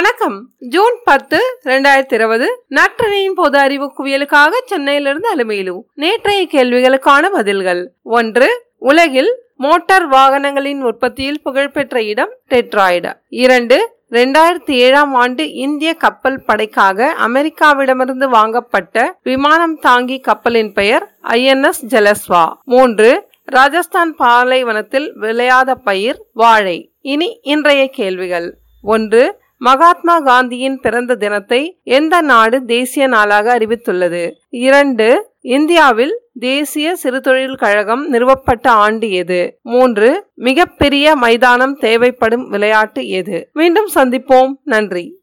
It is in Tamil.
வணக்கம். ஜூன் பத்து இரண்டாயிரத்தி இருபது நற்றினையின் பொது அறிவு குவியலுக்காக சென்னையிலிருந்து அலுமையிலு. நேற்றைய கேள்விகளுக்கான பதில்கள். ஒன்று உலகில் மோட்டார் வாகனங்களின் உற்பத்தியில் புகழ்பெற்ற இடம் டெட்ராய்டு. இரண்டு ரெண்டாயிரத்தி ஏழாம் ஆண்டு இந்திய கப்பல் படைக்காக அமெரிக்காவிடமிருந்து வாங்கப்பட்ட விமானம் தாங்கி கப்பலின் பெயர் ஐஎன்எஸ் ஜலஸ்வா. மூன்று ராஜஸ்தான் பாலைவனத்தில் விளையாத பயிர் வாழை. இனி இன்றைய கேள்விகள். ஒன்று மகாத்மா காந்தியின் பிறந்த தினத்தை எந்த நாடு தேசிய நாளாக அறிவித்துள்ளது? இரண்டு இந்தியாவில் தேசிய சிறுதொழில் கழகம் நிறுவப்பட்ட ஆண்டு எது? மூன்று மிகப்பெரிய மைதானம் தேவைப்படும் விளையாட்டு எது? மீண்டும் சந்திப்போம். நன்றி.